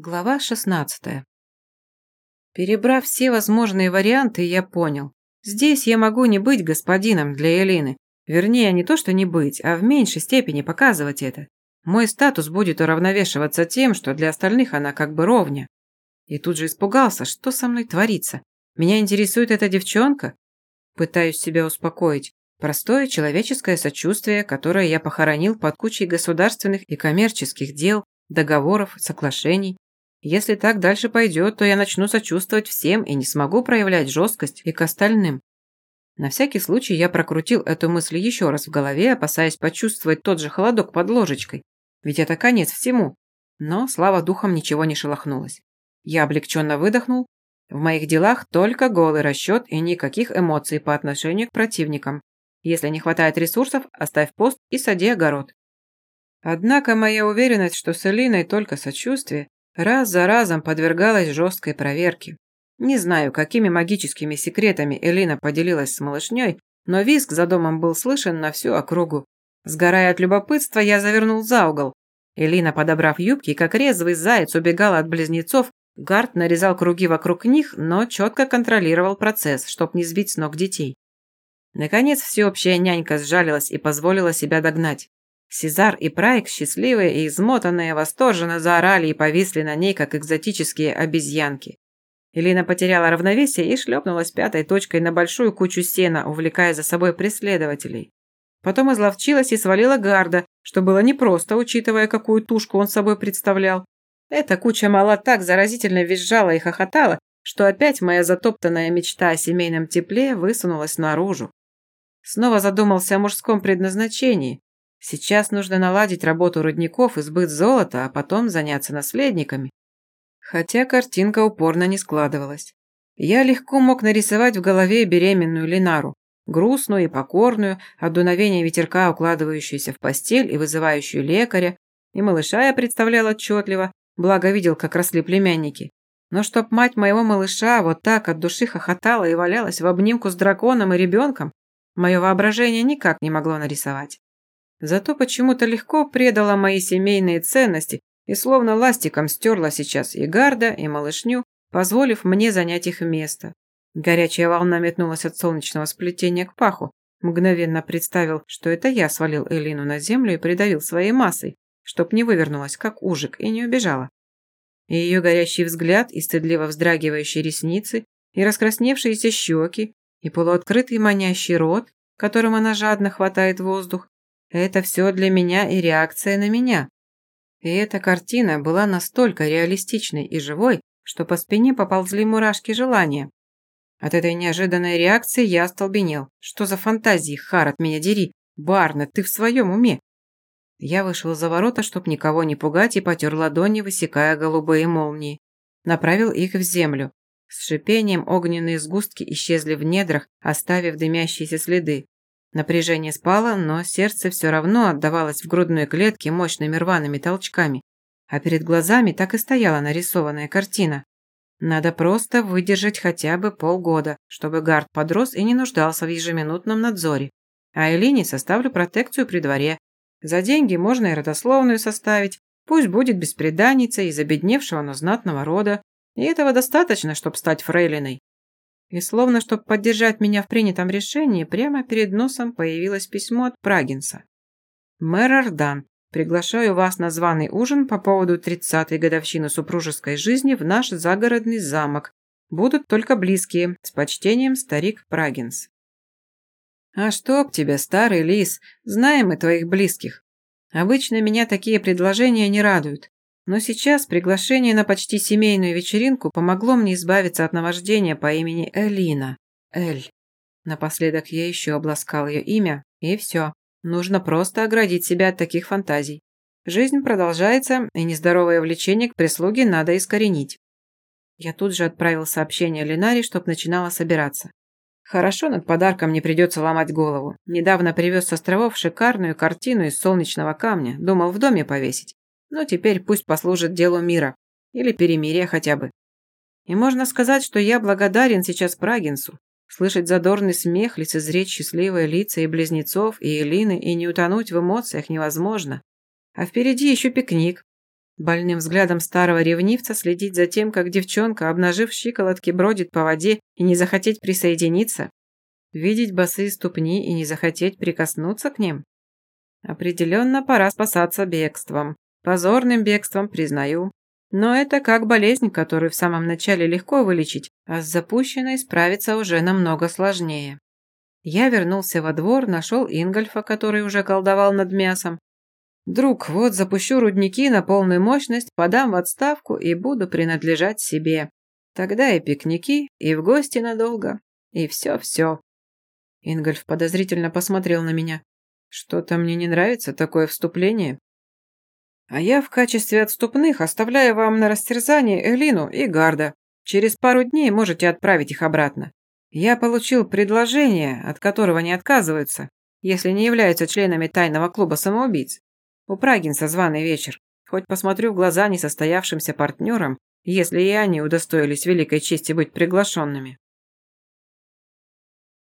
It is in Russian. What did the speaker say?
Глава 16. Перебрав все возможные варианты, я понял. Здесь я могу не быть господином для Элины. Вернее, не то, что не быть, а в меньшей степени показывать это. Мой статус будет уравновешиваться тем, что для остальных она как бы ровня. И тут же испугался, что со мной творится. Меня интересует эта девчонка? Пытаюсь себя успокоить. Простое человеческое сочувствие, которое я похоронил под кучей государственных и коммерческих дел, договоров, соглашений. Если так дальше пойдет, то я начну сочувствовать всем и не смогу проявлять жесткость и к остальным. На всякий случай я прокрутил эту мысль еще раз в голове, опасаясь почувствовать тот же холодок под ложечкой. Ведь это конец всему. Но, слава духом, ничего не шелохнулось. Я облегченно выдохнул. В моих делах только голый расчет и никаких эмоций по отношению к противникам. Если не хватает ресурсов, оставь пост и сади огород. Однако моя уверенность, что с Элиной только сочувствие, раз за разом подвергалась жесткой проверке. Не знаю, какими магическими секретами Элина поделилась с малышней, но визг за домом был слышен на всю округу. Сгорая от любопытства, я завернул за угол. Элина, подобрав юбки, как резвый заяц, убегала от близнецов, Гард нарезал круги вокруг них, но четко контролировал процесс, чтоб не сбить с ног детей. Наконец, всеобщая нянька сжалилась и позволила себя догнать. Сезар и Прайк, счастливые и измотанные, восторженно заорали и повисли на ней, как экзотические обезьянки. Элина потеряла равновесие и шлепнулась пятой точкой на большую кучу сена, увлекая за собой преследователей. Потом изловчилась и свалила гарда, что было непросто, учитывая, какую тушку он собой представлял. Эта куча мала так заразительно визжала и хохотала, что опять моя затоптанная мечта о семейном тепле высунулась наружу. Снова задумался о мужском предназначении, Сейчас нужно наладить работу рудников и сбыт золота, а потом заняться наследниками. Хотя картинка упорно не складывалась. Я легко мог нарисовать в голове беременную Линару, грустную и покорную, от дуновения ветерка укладывающуюся в постель и вызывающую лекаря, и малыша я представлял отчетливо, благо видел, как росли племянники. Но чтоб мать моего малыша вот так от души хохотала и валялась в обнимку с драконом и ребенком, мое воображение никак не могло нарисовать. Зато почему-то легко предала мои семейные ценности и словно ластиком стерла сейчас и Гарда, и малышню, позволив мне занять их место. Горячая волна метнулась от солнечного сплетения к паху. Мгновенно представил, что это я свалил Элину на землю и придавил своей массой, чтоб не вывернулась, как ужик, и не убежала. И ее горящий взгляд, и стыдливо вздрагивающие ресницы, и раскрасневшиеся щеки, и полуоткрытый манящий рот, которым она жадно хватает воздух, это все для меня и реакция на меня. И эта картина была настолько реалистичной и живой, что по спине поползли мурашки желания. От этой неожиданной реакции я остолбенел. Что за фантазии, Хар, от меня дери? Барна, ты в своем уме? Я вышел за ворота, чтоб никого не пугать, и потер ладони, высекая голубые молнии. Направил их в землю. С шипением огненные сгустки исчезли в недрах, оставив дымящиеся следы. Напряжение спало, но сердце все равно отдавалось в грудной клетке мощными рваными толчками, а перед глазами так и стояла нарисованная картина. Надо просто выдержать хотя бы полгода, чтобы Гард подрос и не нуждался в ежеминутном надзоре. А Элине составлю протекцию при дворе. За деньги можно и родословную составить, пусть будет беспреданницей из обедневшего, но знатного рода. И этого достаточно, чтобы стать фрейлиной. И словно, чтобы поддержать меня в принятом решении, прямо перед носом появилось письмо от Прагинса. «Мэр Ордан, приглашаю вас на званый ужин по поводу 30-й годовщины супружеской жизни в наш загородный замок. Будут только близкие. С почтением, старик Прагинс». «А чтоб тебя, старый лис, знаем мы твоих близких. Обычно меня такие предложения не радуют. Но сейчас приглашение на почти семейную вечеринку помогло мне избавиться от наваждения по имени Элина. Эль. Напоследок я еще обласкал ее имя, и все. Нужно просто оградить себя от таких фантазий. Жизнь продолжается, и нездоровое влечение к прислуге надо искоренить. Я тут же отправил сообщение Ленаре, чтоб начинала собираться. Хорошо над подарком не придется ломать голову. Недавно привез с островов шикарную картину из солнечного камня, думал в доме повесить. Но теперь пусть послужит делу мира. Или перемирия хотя бы. И можно сказать, что я благодарен сейчас Прагинсу. Слышать задорный смех, лицезреть счастливые лица и близнецов, и Элины, и не утонуть в эмоциях невозможно. А впереди еще пикник. Больным взглядом старого ревнивца следить за тем, как девчонка, обнажив щиколотки, бродит по воде и не захотеть присоединиться? Видеть босые ступни и не захотеть прикоснуться к ним? Определенно пора спасаться бегством. Позорным бегством, признаю. Но это как болезнь, которую в самом начале легко вылечить, а с запущенной справиться уже намного сложнее. Я вернулся во двор, нашел Ингольфа, который уже колдовал над мясом. Друг, вот запущу рудники на полную мощность, подам в отставку и буду принадлежать себе. Тогда и пикники, и в гости надолго, и все-все. Ингольф подозрительно посмотрел на меня. Что-то мне не нравится такое вступление. А я в качестве отступных оставляю вам на растерзание Элину и Гарда. Через пару дней можете отправить их обратно. Я получил предложение, от которого не отказываются, если не являются членами тайного клуба самоубийц. У Прагинса званый вечер. Хоть посмотрю в глаза несостоявшимся партнерам, если и они удостоились великой чести быть приглашенными.